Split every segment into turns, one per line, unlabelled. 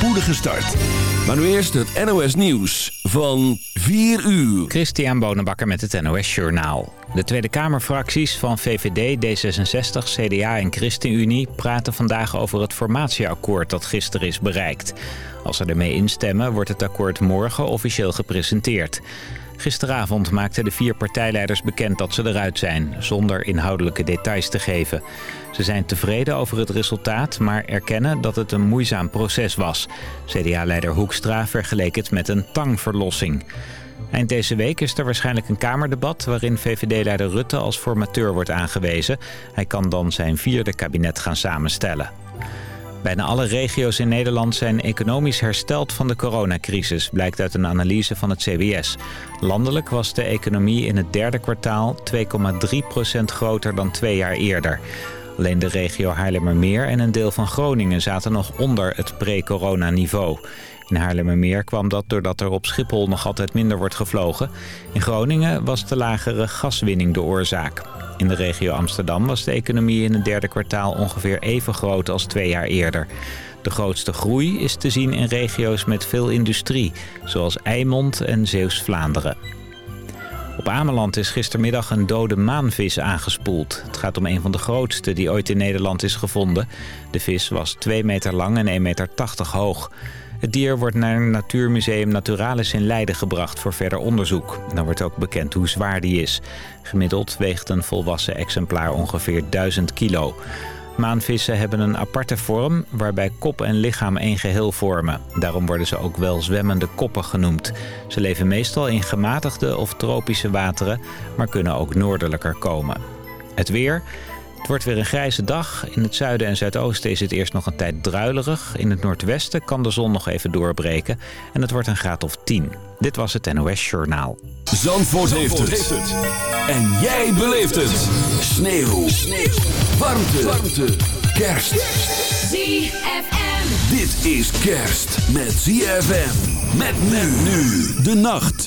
spoedige start. Maar nu eerst het NOS Nieuws van 4 uur.
Christian Bonenbakker met het NOS Journaal. De Tweede Kamerfracties van VVD, D66, CDA en ChristenUnie... praten vandaag over het formatieakkoord dat gisteren is bereikt. Als ze ermee instemmen, wordt het akkoord morgen officieel gepresenteerd. Gisteravond maakten de vier partijleiders bekend dat ze eruit zijn... zonder inhoudelijke details te geven. Ze zijn tevreden over het resultaat, maar erkennen dat het een moeizaam proces was. CDA-leider Hoekstra vergeleek het met een tangverlossing. Eind deze week is er waarschijnlijk een Kamerdebat... waarin VVD-leider Rutte als formateur wordt aangewezen. Hij kan dan zijn vierde kabinet gaan samenstellen. Bijna alle regio's in Nederland zijn economisch hersteld van de coronacrisis, blijkt uit een analyse van het CBS. Landelijk was de economie in het derde kwartaal 2,3% groter dan twee jaar eerder. Alleen de regio Haarlemmermeer en een deel van Groningen zaten nog onder het pre-corona-niveau. In Haarlemmermeer kwam dat doordat er op Schiphol nog altijd minder wordt gevlogen. In Groningen was de lagere gaswinning de oorzaak. In de regio Amsterdam was de economie in het derde kwartaal ongeveer even groot als twee jaar eerder. De grootste groei is te zien in regio's met veel industrie, zoals Eimond en Zeeuws-Vlaanderen. Op Ameland is gistermiddag een dode maanvis aangespoeld. Het gaat om een van de grootste die ooit in Nederland is gevonden. De vis was 2 meter lang en 1,80 meter hoog. Het dier wordt naar Natuurmuseum Naturalis in Leiden gebracht voor verder onderzoek. Dan wordt ook bekend hoe zwaar die is. Gemiddeld weegt een volwassen exemplaar ongeveer 1000 kilo. Maanvissen hebben een aparte vorm waarbij kop en lichaam één geheel vormen. Daarom worden ze ook wel zwemmende koppen genoemd. Ze leven meestal in gematigde of tropische wateren, maar kunnen ook noordelijker komen. Het weer... Het wordt weer een grijze dag. In het zuiden en zuidoosten is het eerst nog een tijd druilerig. In het noordwesten kan de zon nog even doorbreken. En het wordt een graad of 10. Dit was het NOS Journaal.
Zandvoort, heeft, het. En jij beleeft het. Sneeuw. Sneeuw. Warmte. Warmte. Kerst.
ZFM.
Dit is kerst met ZFM. Met men nu de nacht.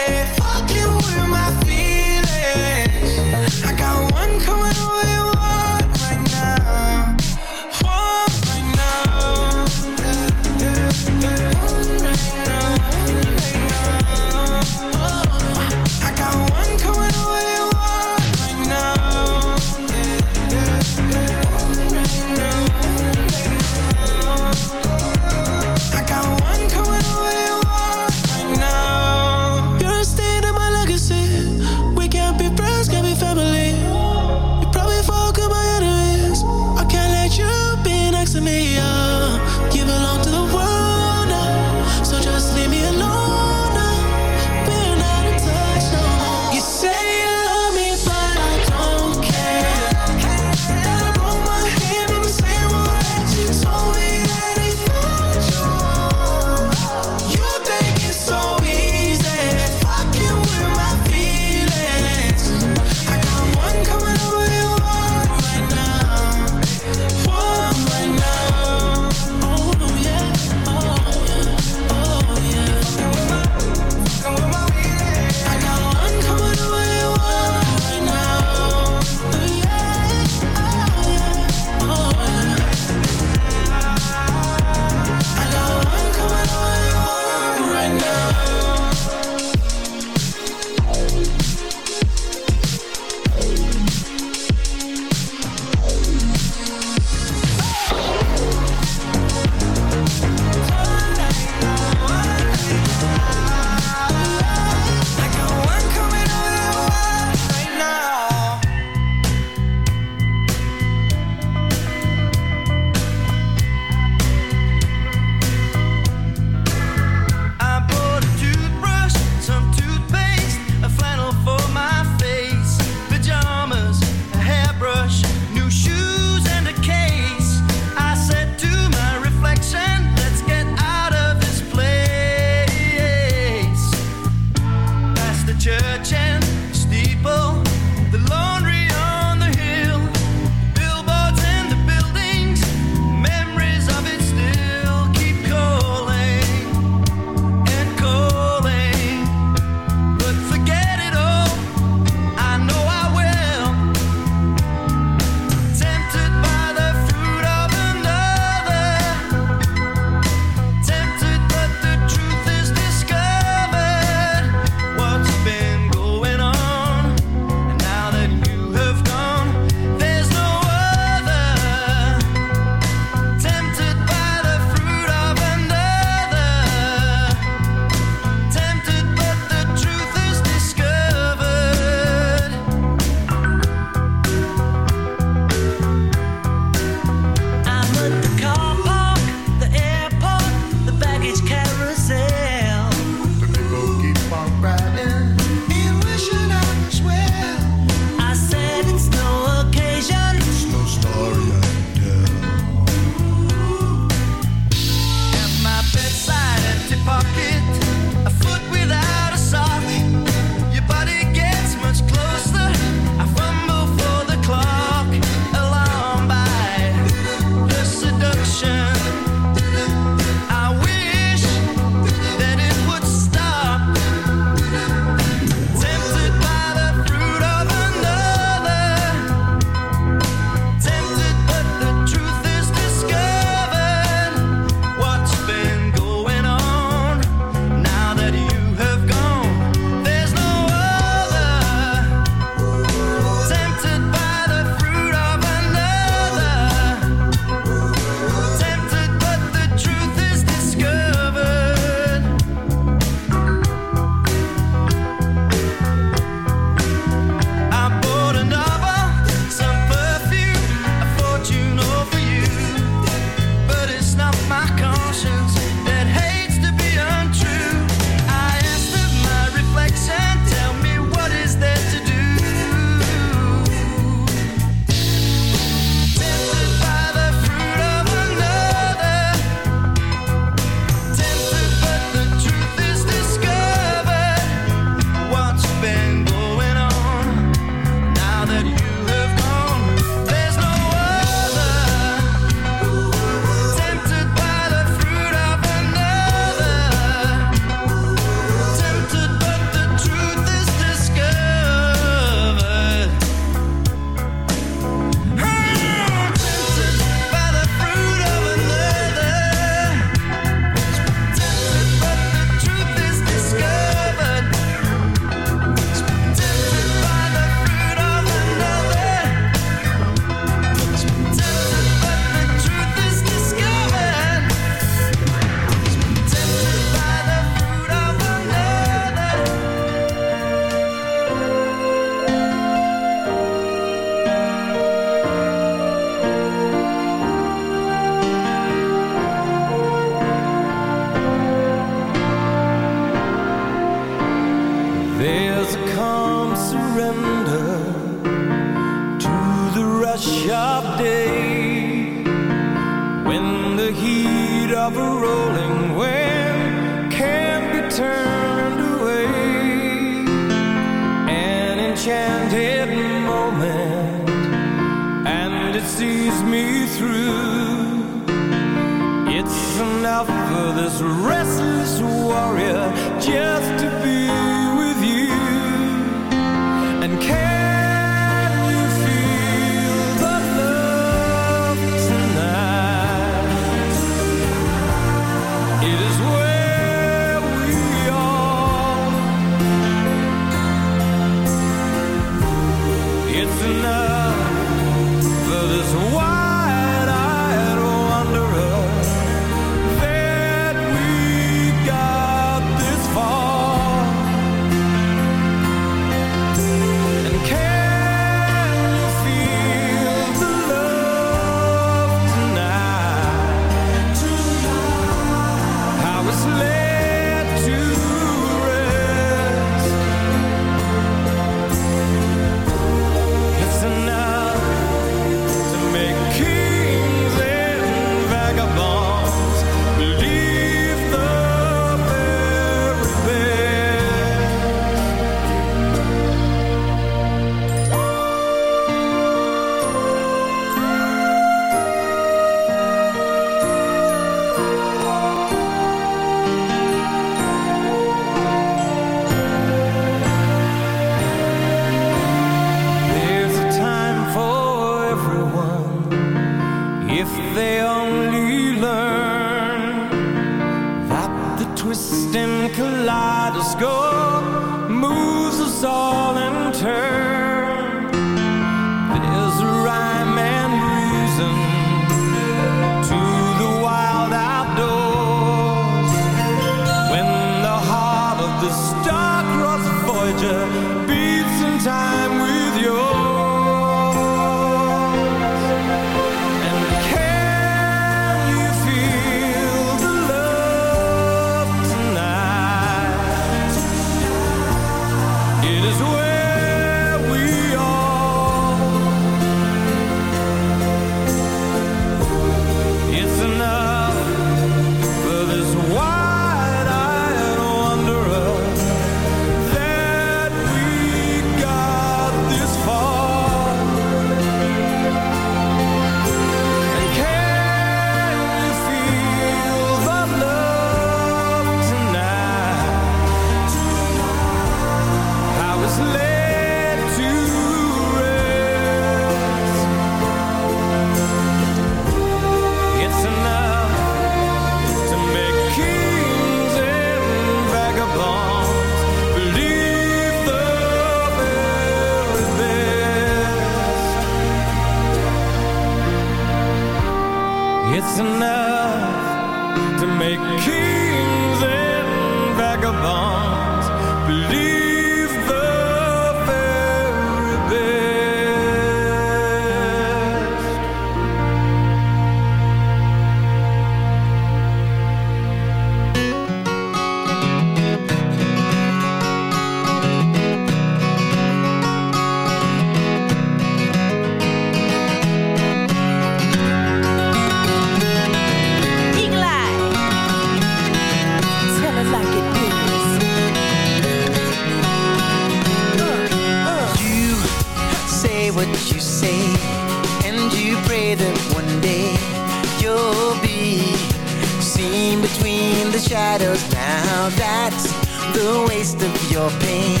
Now that's the waste of your pain.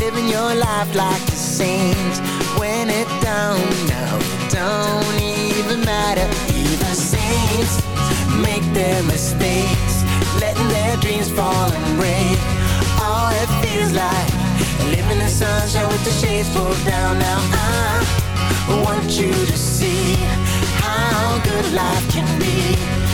Living your life like the
saints When it don't, no, it don't even matter. Even saints make their mistakes. Letting their dreams fall and break. All it feels like Living in
sunshine with the shades pulled down. Now I want you to see How good life can be.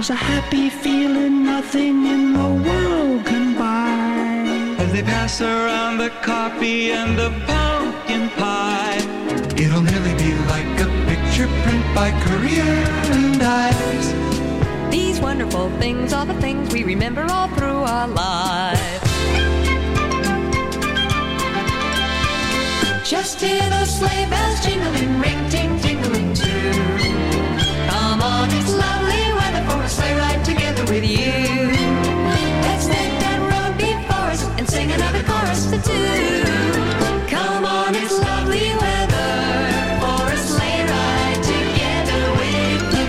There's a happy feeling nothing in the world can buy.
As they pass around the coffee and the pumpkin pie,
it'll nearly be like a picture print by Currier and Ives.
These wonderful things are the things we remember all through our lives.
Just hear those sleigh bells jingling, ring, ting, jingling too. Come on, it's lovely sleigh ride together with you. Let's make that road before us and sing another chorus for two. Come on, it's lovely weather for a sleigh ride together with you.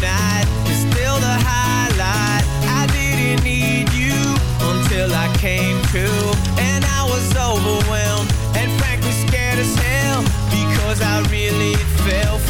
night still the highlight. I didn't need you until I came to, and I was overwhelmed and frankly scared as hell because I really fell.